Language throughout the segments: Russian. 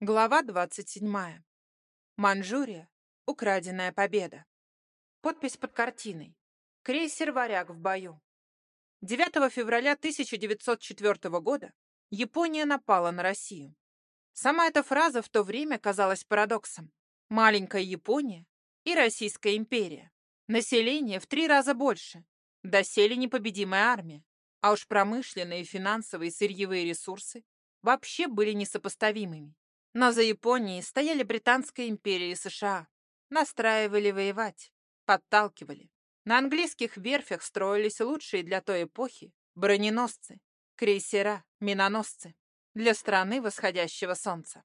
Глава 27. Манчжурия. Украденная победа. Подпись под картиной. Крейсер «Варяг» в бою. 9 февраля 1904 года Япония напала на Россию. Сама эта фраза в то время казалась парадоксом. Маленькая Япония и Российская империя. Население в три раза больше. Доселе непобедимая армия. А уж промышленные, финансовые и сырьевые ресурсы вообще были несопоставимыми. Но за Японией стояли Британская империя и США. Настраивали воевать, подталкивали. На английских верфях строились лучшие для той эпохи броненосцы, крейсера, миноносцы для страны восходящего солнца.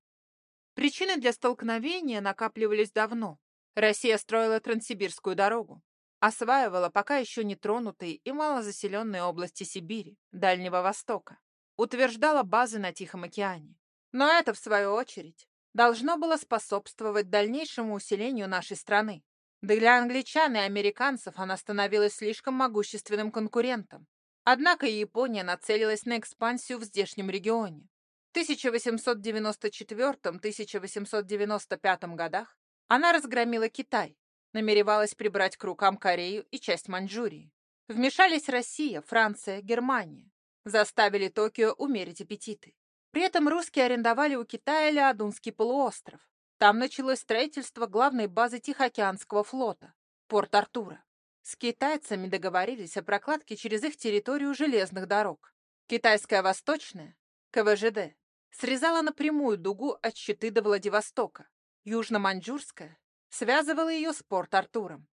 Причины для столкновения накапливались давно. Россия строила Транссибирскую дорогу, осваивала пока еще не тронутые и малозаселенные области Сибири, Дальнего Востока, утверждала базы на Тихом океане. Но это, в свою очередь, должно было способствовать дальнейшему усилению нашей страны. Да для англичан и американцев она становилась слишком могущественным конкурентом. Однако и Япония нацелилась на экспансию в здешнем регионе. В 1894-1895 годах она разгромила Китай, намеревалась прибрать к рукам Корею и часть Маньчжурии. Вмешались Россия, Франция, Германия. Заставили Токио умерить аппетиты. При этом русские арендовали у Китая Леодунский полуостров. Там началось строительство главной базы Тихоокеанского флота – Порт-Артура. С китайцами договорились о прокладке через их территорию железных дорог. Китайская Восточная, КВЖД, срезала напрямую дугу от Щиты до Владивостока. Южно-Маньчжурская связывала ее с Порт-Артуром.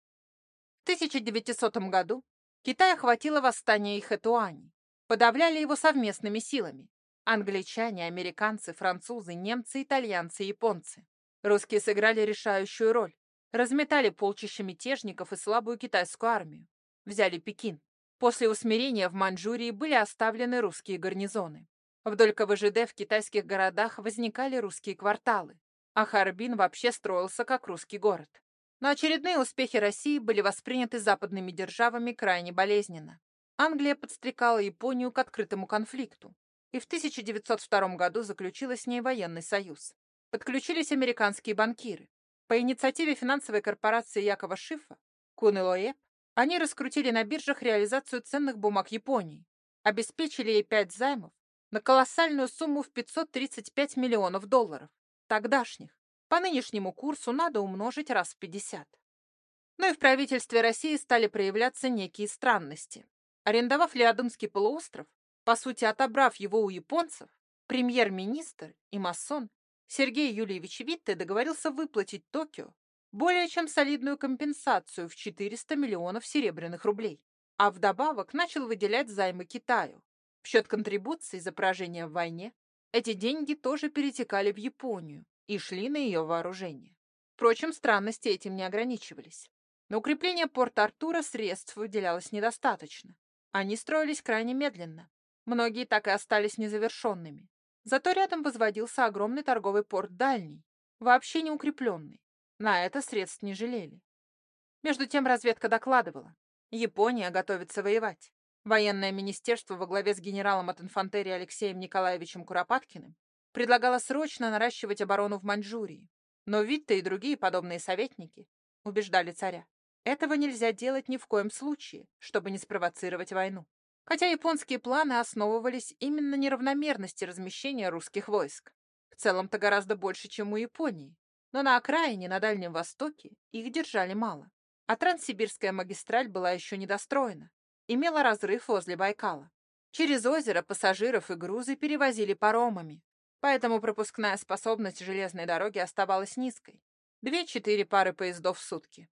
В 1900 году Китай охватило восстание Ихэтуани. Подавляли его совместными силами. Англичане, американцы, французы, немцы, итальянцы, японцы. Русские сыграли решающую роль. Разметали полчища мятежников и слабую китайскую армию. Взяли Пекин. После усмирения в Маньчжурии были оставлены русские гарнизоны. Вдоль КВЖД в китайских городах возникали русские кварталы, а Харбин вообще строился как русский город. Но очередные успехи России были восприняты западными державами крайне болезненно. Англия подстрекала Японию к открытому конфликту и в 1902 году заключила с ней военный союз. Подключились американские банкиры. По инициативе финансовой корпорации Якова Шифа, Кунэлоэп, они раскрутили на биржах реализацию ценных бумаг Японии, обеспечили ей пять займов на колоссальную сумму в 535 миллионов долларов, тогдашних. По нынешнему курсу надо умножить раз в 50. Но и в правительстве России стали проявляться некие странности. Арендовав Леодунский полуостров, по сути, отобрав его у японцев, премьер-министр и масон Сергей Юльевич Витте договорился выплатить Токио более чем солидную компенсацию в 400 миллионов серебряных рублей, а вдобавок начал выделять займы Китаю. В счет контрибуций за поражение в войне эти деньги тоже перетекали в Японию и шли на ее вооружение. Впрочем, странности этим не ограничивались. На укрепление порта Артура средств выделялось недостаточно. Они строились крайне медленно, Многие так и остались незавершенными. Зато рядом возводился огромный торговый порт дальний, вообще не укрепленный. На это средств не жалели. Между тем разведка докладывала. Япония готовится воевать. Военное министерство во главе с генералом от инфантерии Алексеем Николаевичем Куропаткиным предлагало срочно наращивать оборону в Маньчжурии. Но Витте и другие подобные советники убеждали царя. Этого нельзя делать ни в коем случае, чтобы не спровоцировать войну хотя японские планы основывались именно на неравномерности размещения русских войск. В целом-то гораздо больше, чем у Японии, но на окраине, на Дальнем Востоке, их держали мало. А Транссибирская магистраль была еще недостроена, имела разрыв возле Байкала. Через озеро пассажиров и грузы перевозили паромами, поэтому пропускная способность железной дороги оставалась низкой. Две-четыре пары поездов в сутки.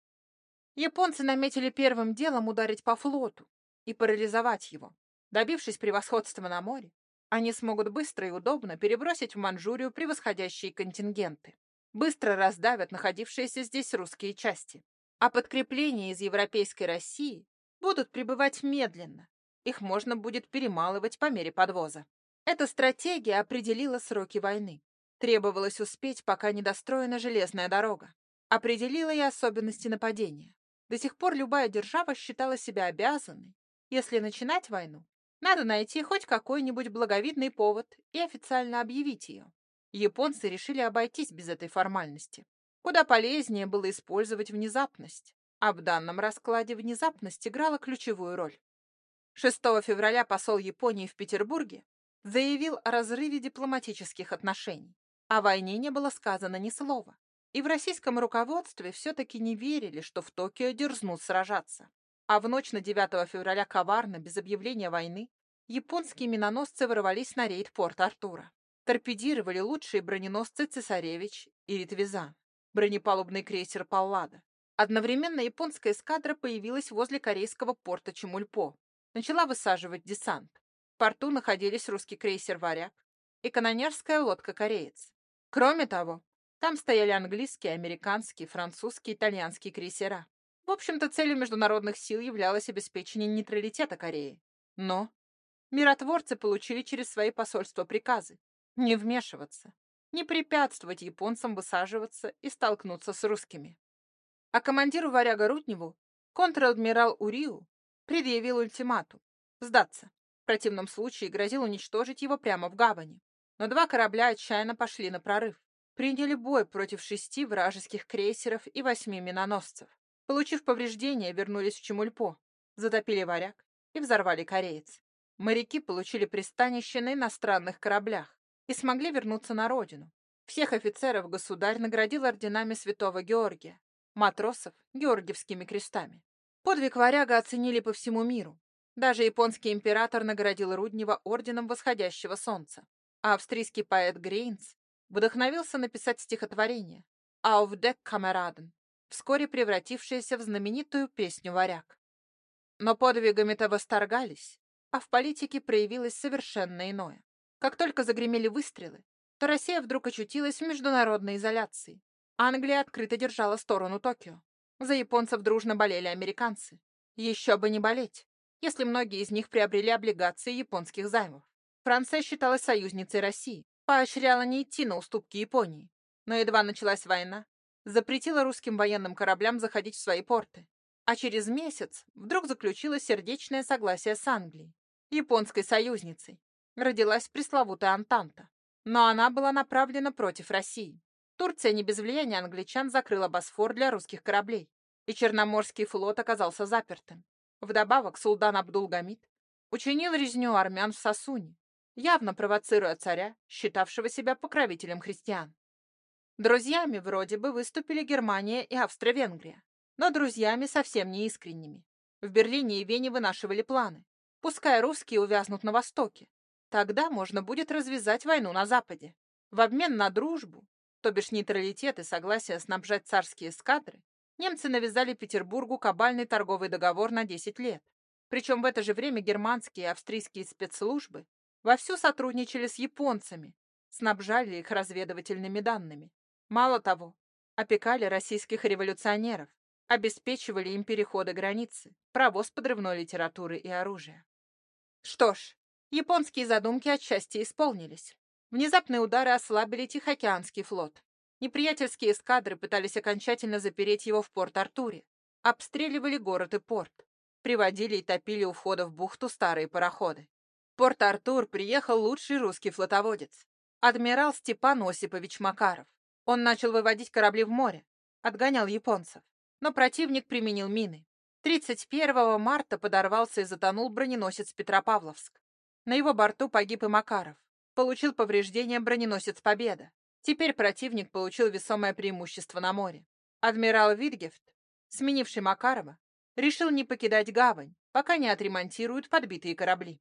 Японцы наметили первым делом ударить по флоту, и парализовать его. Добившись превосходства на море, они смогут быстро и удобно перебросить в Манчжурию превосходящие контингенты. Быстро раздавят находившиеся здесь русские части. А подкрепления из европейской России будут прибывать медленно. Их можно будет перемалывать по мере подвоза. Эта стратегия определила сроки войны. Требовалось успеть, пока не достроена железная дорога. Определила и особенности нападения. До сих пор любая держава считала себя обязанной если начинать войну, надо найти хоть какой-нибудь благовидный повод и официально объявить ее. Японцы решили обойтись без этой формальности. Куда полезнее было использовать внезапность, а в данном раскладе внезапность играла ключевую роль. 6 февраля посол Японии в Петербурге заявил о разрыве дипломатических отношений. О войне не было сказано ни слова. И в российском руководстве все-таки не верили, что в Токио дерзнут сражаться. А в ночь на 9 февраля коварно, без объявления войны, японские миноносцы ворвались на рейд Порт-Артура. Торпедировали лучшие броненосцы «Цесаревич» и «Ритвизан», бронепалубный крейсер «Паллада». Одновременно японская эскадра появилась возле корейского порта Чемульпо. Начала высаживать десант. В порту находились русский крейсер «Варяг» и канонерская лодка «Кореец». Кроме того, там стояли английские, американские, французские, итальянские крейсера. В общем-то, целью международных сил являлось обеспечение нейтралитета Кореи. Но миротворцы получили через свои посольства приказы не вмешиваться, не препятствовать японцам высаживаться и столкнуться с русскими. А командиру варяга Рудневу контр-адмирал Уриу предъявил ультиматум – сдаться. В противном случае грозил уничтожить его прямо в гавани. Но два корабля отчаянно пошли на прорыв. Приняли бой против шести вражеских крейсеров и восьми миноносцев. Получив повреждения, вернулись в Чемульпо, затопили варяг и взорвали кореец. Моряки получили пристанище на иностранных кораблях, и смогли вернуться на родину. Всех офицеров государь наградил орденами святого Георгия, матросов — георгиевскими крестами. Подвиг варяга оценили по всему миру. Даже японский император наградил Руднева орденом восходящего солнца. А австрийский поэт Грейнс вдохновился написать стихотворение «Auf Deck, Kameraden», вскоре превратившееся в знаменитую песню «Варяг». Но подвигами-то восторгались, а в политике проявилось совершенно иное. Как только загремели выстрелы, то Россия вдруг очутилась в международной изоляции. Англия открыто держала сторону Токио. За японцев дружно болели американцы. Еще бы не болеть, если многие из них приобрели облигации японских займов. Франция считалась союзницей России, поощряла не идти на уступки Японии. Но едва началась война, запретила русским военным кораблям заходить в свои порты. А через месяц вдруг заключила сердечное согласие с Англией, японской союзницей, родилась пресловутая Антанта. Но она была направлена против России. Турция не без влияния англичан закрыла Босфор для русских кораблей, и Черноморский флот оказался запертым. Вдобавок султан Абдулгамид учинил резню армян в Сосуне, явно провоцируя царя, считавшего себя покровителем христиан. Друзьями вроде бы выступили Германия и Австро-Венгрия, но друзьями совсем не искренними. В Берлине и Вене вынашивали планы. Пускай русские увязнут на Востоке, Тогда можно будет развязать войну на Западе. В обмен на дружбу, то бишь нейтралитет и согласие снабжать царские эскадры, немцы навязали Петербургу кабальный торговый договор на 10 лет. Причем в это же время германские и австрийские спецслужбы вовсю сотрудничали с японцами, снабжали их разведывательными данными. Мало того, опекали российских революционеров, обеспечивали им переходы границы, провоз подрывной литературы и оружия. Что ж, Японские задумки отчасти исполнились. Внезапные удары ослабили Тихоокеанский флот. Неприятельские эскадры пытались окончательно запереть его в Порт-Артуре. Обстреливали город и порт. Приводили и топили у входа в бухту старые пароходы. В Порт-Артур приехал лучший русский флотоводец. Адмирал Степан Осипович Макаров. Он начал выводить корабли в море. Отгонял японцев. Но противник применил мины. 31 марта подорвался и затонул броненосец Петропавловск. На его борту погиб и Макаров. Получил повреждения броненосец «Победа». Теперь противник получил весомое преимущество на море. Адмирал Витгефт, сменивший Макарова, решил не покидать гавань, пока не отремонтируют подбитые корабли.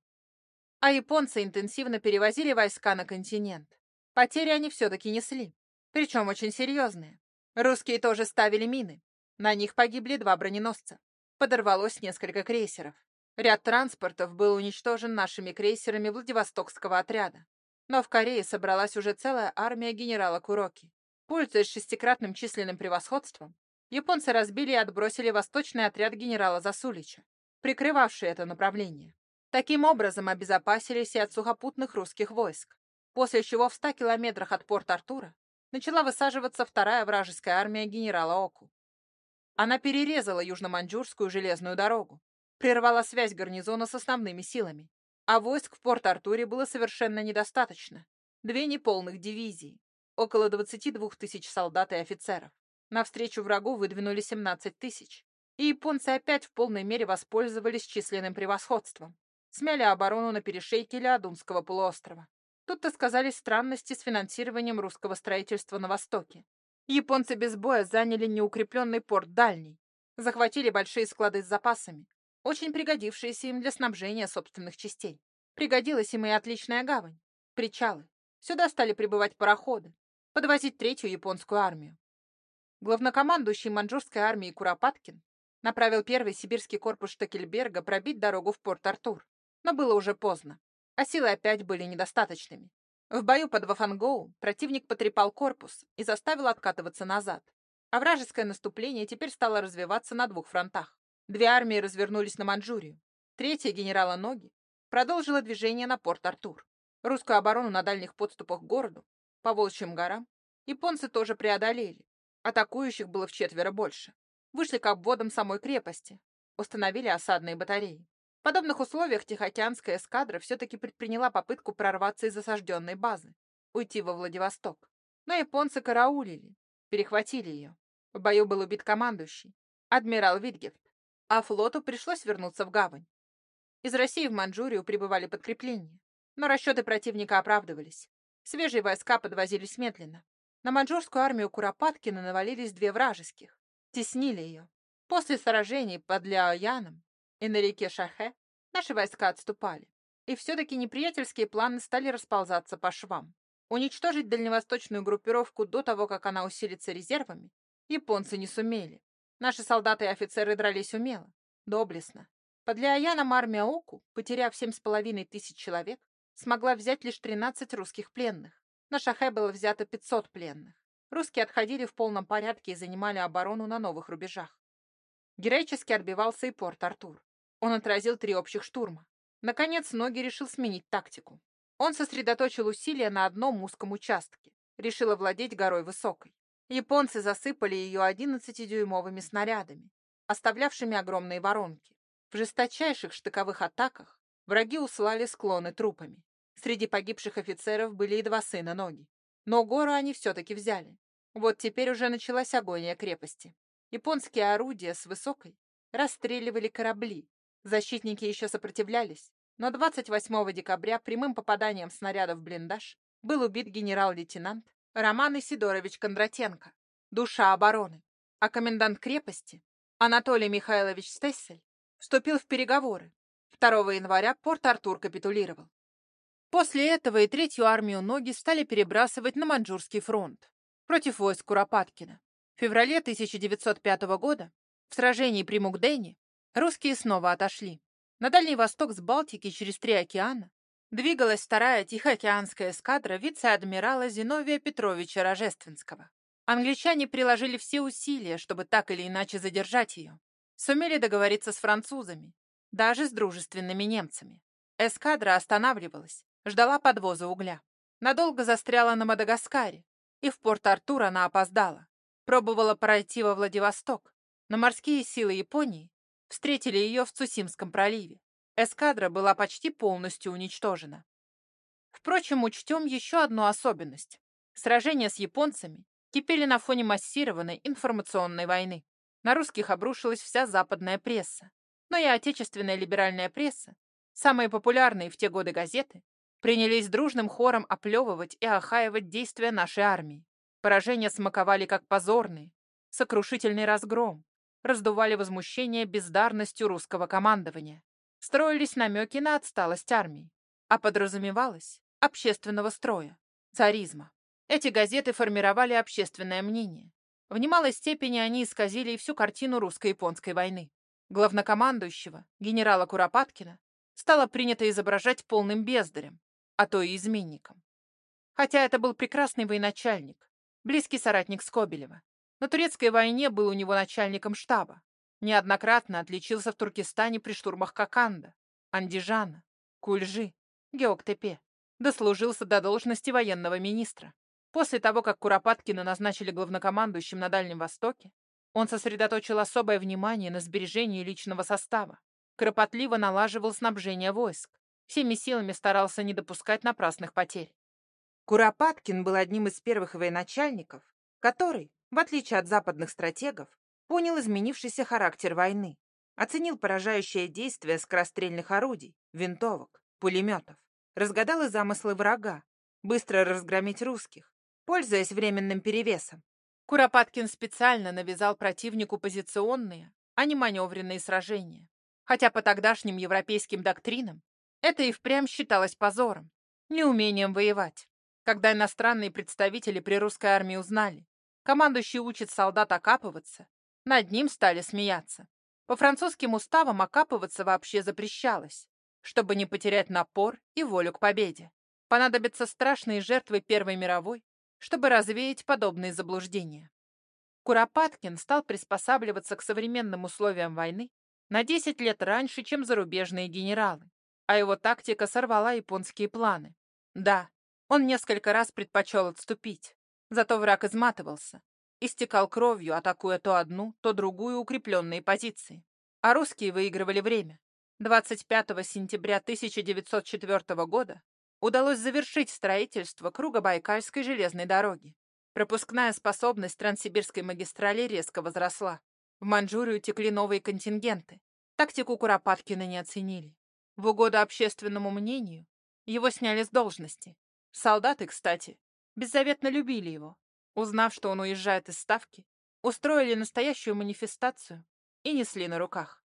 А японцы интенсивно перевозили войска на континент. Потери они все-таки несли, причем очень серьезные. Русские тоже ставили мины. На них погибли два броненосца. Подорвалось несколько крейсеров. Ряд транспортов был уничтожен нашими крейсерами Владивостокского отряда. Но в Корее собралась уже целая армия генерала Куроки. Пользуясь шестикратным численным превосходством, японцы разбили и отбросили восточный отряд генерала Засулича, прикрывавший это направление. Таким образом обезопасились и от сухопутных русских войск, после чего в ста километрах от порта Артура начала высаживаться вторая вражеская армия генерала Оку. Она перерезала южно-маньчжурскую железную дорогу, прервала связь гарнизона с основными силами, а войск в Порт-Артуре было совершенно недостаточно. две неполных дивизии, около 22 тысяч солдат и офицеров. Навстречу врагу выдвинули 17 тысяч, и японцы опять в полной мере воспользовались численным превосходством. Смяли оборону на перешейке Леодунского полуострова. Тут-то сказались странности с финансированием русского строительства на Востоке. Японцы без боя заняли неукрепленный порт Дальний, захватили большие склады с запасами, очень пригодившиеся им для снабжения собственных частей. Пригодилась им и отличная гавань, причалы. Сюда стали прибывать пароходы, подвозить третью японскую армию. Главнокомандующий маньчжурской армией Куропаткин направил первый сибирский корпус Штекельберга пробить дорогу в Порт-Артур. Но было уже поздно, а силы опять были недостаточными. В бою под Вафангоу противник потрепал корпус и заставил откатываться назад. А вражеское наступление теперь стало развиваться на двух фронтах. Две армии развернулись на Манчжурию. Третья генерала Ноги продолжила движение на Порт-Артур. Русскую оборону на дальних подступах к городу, по Волчьим горам, японцы тоже преодолели. Атакующих было в четверо больше вышли к обводам самой крепости, установили осадные батареи. Подобных условиях Тихоокеанская эскадра все-таки предприняла попытку прорваться из осажденной базы, уйти во Владивосток. Но японцы караулили, перехватили ее. В бою был убит командующий, адмирал Витгефт, а флоту пришлось вернуться в гавань. Из России в Манчжурию прибывали подкрепления, но расчеты противника оправдывались. Свежие войска подвозились медленно. На маньчжурскую армию Куропаткина навалились две вражеских теснили ее. После сражений под Ляояном и на реке Шахе наши войска отступали, и все-таки неприятельские планы стали расползаться по швам. Уничтожить дальневосточную группировку до того, как она усилится резервами, японцы не сумели. Наши солдаты и офицеры дрались умело, доблестно. Под Ляояном армия Оку, потеряв семь с половиной тысяч человек, смогла взять лишь 13 русских пленных. На Шахе было взято 500 пленных. Русские отходили в полном порядке и занимали оборону на новых рубежах. Героически отбивался и порт Артур. Он отразил три общих штурма. Наконец, Ноги решил сменить тактику. Он сосредоточил усилия на одном узком участке. Решил овладеть горой высокой. Японцы засыпали ее 11-дюймовыми снарядами, оставлявшими огромные воронки. В жесточайших штыковых атаках враги услали склоны трупами. Среди погибших офицеров были и два сына Ноги. Но гору они все-таки взяли. Вот теперь уже началась агония крепости. Японские орудия с высокой расстреливали корабли. Защитники еще сопротивлялись, но 28 декабря прямым попаданием снаряда в блиндаж был убит генерал-лейтенант Роман Исидорович Кондратенко, душа обороны. А комендант крепости Анатолий Михайлович Стессель вступил в переговоры. 2 января Порт-Артур капитулировал. После этого и третью армию ноги стали перебрасывать на Маньчжурский фронт против войск Куропаткина. В феврале 1905 года в сражении при Мугдене русские снова отошли. На Дальний Восток с Балтики через три океана двигалась вторая Тихоокеанская эскадра вице-адмирала Зиновия Петровича Рожественского. Англичане приложили все усилия, чтобы так или иначе задержать ее. Сумели договориться с французами, даже с дружественными немцами. Эскадра останавливалась, ждала подвоза угля. Надолго застряла на Мадагаскаре, и в Порт-Артур она опоздала. Пробовала пройти во Владивосток, но морские силы Японии встретили ее в Цусимском проливе. Эскадра была почти полностью уничтожена. Впрочем, учтем еще одну особенность. Сражения с японцами кипели на фоне массированной информационной войны. На русских обрушилась вся западная пресса. Но и отечественная либеральная пресса, самые популярные в те годы газеты, принялись дружным хором оплевывать и охаивать действия нашей армии. Поражения смаковали как позорные, сокрушительный разгром, раздували возмущение бездарностью русского командования. Строились намеки на отсталость армии, а подразумевалось общественного строя, царизма. Эти газеты формировали общественное мнение. В немалой степени они исказили и всю картину русско-японской войны. Главнокомандующего, генерала Куропаткина, стало принято изображать полным бездарем, а то и изменником. Хотя это был прекрасный военачальник, близкий соратник Скобелева. На турецкой войне был у него начальником штаба. Неоднократно отличился в Туркестане при штурмах Коканда, Андижана, Кульжи, Геоктепе. Дослужился до должности военного министра. После того, как Куропаткина назначили главнокомандующим на Дальнем Востоке, он сосредоточил особое внимание на сбережении личного состава, кропотливо налаживал снабжение войск, всеми силами старался не допускать напрасных потерь. Куропаткин был одним из первых военачальников, который, в отличие от западных стратегов, понял изменившийся характер войны, оценил поражающее действие скорострельных орудий, винтовок, пулеметов, разгадал и замыслы врага, быстро разгромить русских, пользуясь временным перевесом. Куропаткин специально навязал противнику позиционные, а не маневренные сражения. Хотя по тогдашним европейским доктринам это и впрямь считалось позором, неумением воевать. Когда иностранные представители при русской армии узнали, командующий учит солдат окапываться, над ним стали смеяться. По французским уставам окапываться вообще запрещалось, чтобы не потерять напор и волю к победе. Понадобятся страшные жертвы Первой мировой, чтобы развеять подобные заблуждения. Куропаткин стал приспосабливаться к современным условиям войны на 10 лет раньше, чем зарубежные генералы, а его тактика сорвала японские планы. Да, он несколько раз предпочел отступить, зато враг изматывался, истекал кровью, атакуя то одну, то другую укрепленные позиции. А русские выигрывали время. 25 сентября 1904 года удалось завершить строительство круга Байкальской железной дороги. Пропускная способность Транссибирской магистрали резко возросла. В Манчжурию текли новые контингенты. Тактику Куропаткина не оценили. В угоду общественному мнению его сняли с должности. Солдаты, кстати, беззаветно любили его. Узнав, что он уезжает из Ставки, устроили настоящую манифестацию и несли на руках.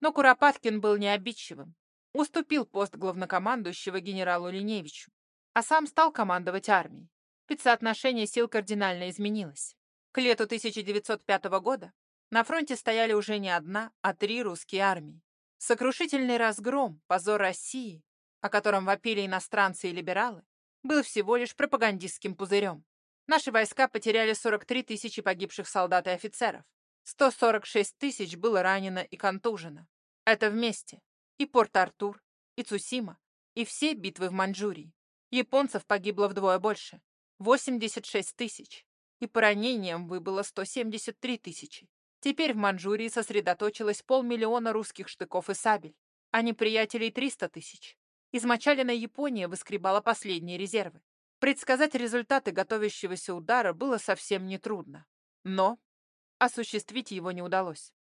Но Куропаткин был необидчивым, уступил пост главнокомандующего генералу Линевичу, а сам стал командовать армией. Ведь соотношение сил кардинально изменилось. К лету 1905 года на фронте стояли уже не одна, а три русские армии. Сокрушительный разгром, позор России, о котором вопили иностранцы и либералы, был всего лишь пропагандистским пузырем. Наши войска потеряли 43 тысячи погибших солдат и офицеров. 146 тысяч было ранено и контужено. Это вместе. И Порт-Артур, и Цусима, и все битвы в Маньчжурии. Японцев погибло вдвое больше. 86 тысяч. И по ранениям выбыло 173 тысячи. Теперь в Маньчжурии сосредоточилось полмиллиона русских штыков и сабель, а неприятелей 300 тысяч. Измочаленная Япония выскребала последние резервы. Предсказать результаты готовящегося удара было совсем нетрудно. Но осуществить его не удалось.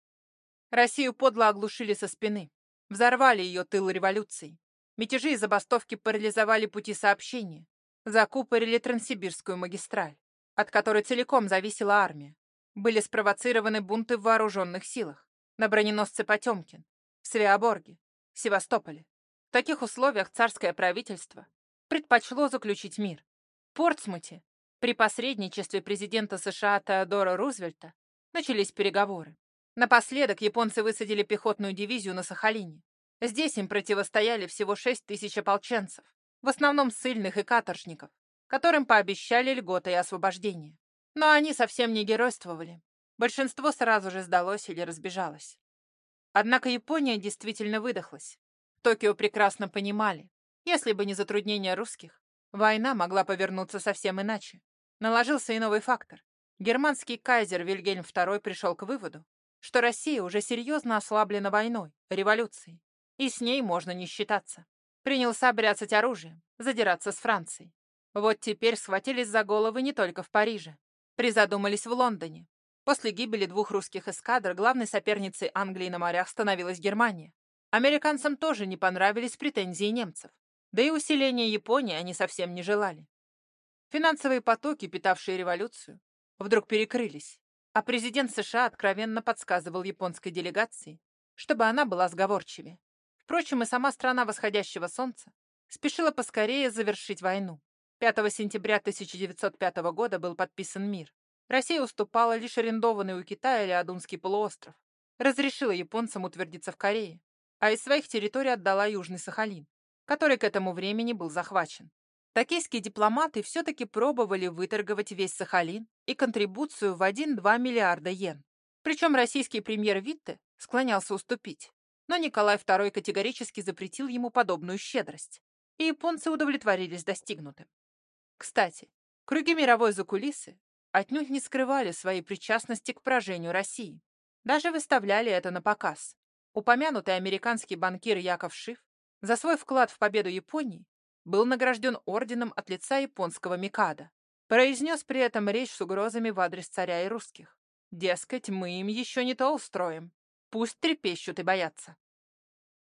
Россию подло оглушили со спины. Взорвали ее тыл революции. Мятежи и забастовки парализовали пути сообщения. Закупорили Транссибирскую магистраль, от которой целиком зависела армия. Были спровоцированы бунты в вооруженных силах. На броненосце Потемкин, в Свеоборге, Севастополе. В таких условиях царское правительство предпочло заключить мир. В Портсмуте при посредничестве президента США Теодора Рузвельта начались переговоры. Напоследок японцы высадили пехотную дивизию на Сахалине. Здесь им противостояли всего 6 тысяч ополченцев, в основном ссыльных и каторжников, которым пообещали льготы и освобождение. Но они совсем не геройствовали. Большинство сразу же сдалось или разбежалось. Однако Япония действительно выдохлась. Токио прекрасно понимали, если бы не затруднения русских, война могла повернуться совсем иначе. Наложился и новый фактор. Германский кайзер Вильгельм II пришел к выводу, что Россия уже серьезно ослаблена войной, революцией, и с ней можно не считаться. Принялся бряцать оружием, задираться с Францией. Вот теперь схватились за головы не только в Париже. Призадумались в Лондоне. После гибели двух русских эскадр главной соперницей Англии на морях становилась Германия. Американцам тоже не понравились претензии немцев. Да и усиления Японии они совсем не желали. Финансовые потоки, питавшие революцию, вдруг перекрылись, а президент США откровенно подсказывал японской делегации, чтобы она была сговорчивее. Впрочем, и сама страна восходящего солнца спешила поскорее завершить войну. 5 сентября 1905 года был подписан мир. Россия уступала лишь арендованный у Китая Леодунский полуостров, разрешила японцам утвердиться в Корее, а из своих территорий отдала Южный Сахалин, который к этому времени был захвачен. Токийские дипломаты все-таки пробовали выторговать весь Сахалин и контрибуцию в 1-2 миллиарда йен. Причем российский премьер Витте склонялся уступить, но Николай II категорически запретил ему подобную щедрость, и японцы удовлетворились достигнутым. Кстати, круги мировой закулисы отнюдь не скрывали своей причастности к поражению России. Даже выставляли это на показ. Упомянутый американский банкир Яков Шиф за свой вклад в победу Японии был награжден орденом от лица японского Микада. Произнес при этом речь с угрозами в адрес царя и русских. Дескать, мы им еще не то устроим. Пусть трепещут и боятся.